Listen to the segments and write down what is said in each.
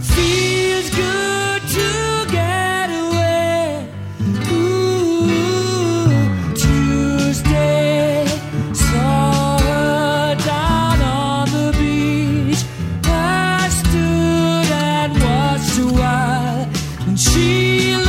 Feels good to get away. Ooh, Tuesday saw her down on the beach. I stood and watched a while, and she.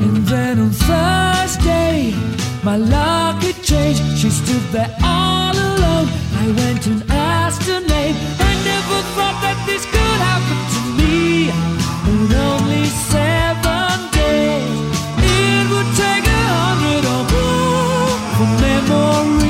And then on Thursday, my luck had changed. She stood there all alone. I went and asked her name. I never thought that this could happen to me. And only seven days. It would take a hundred or more for memories.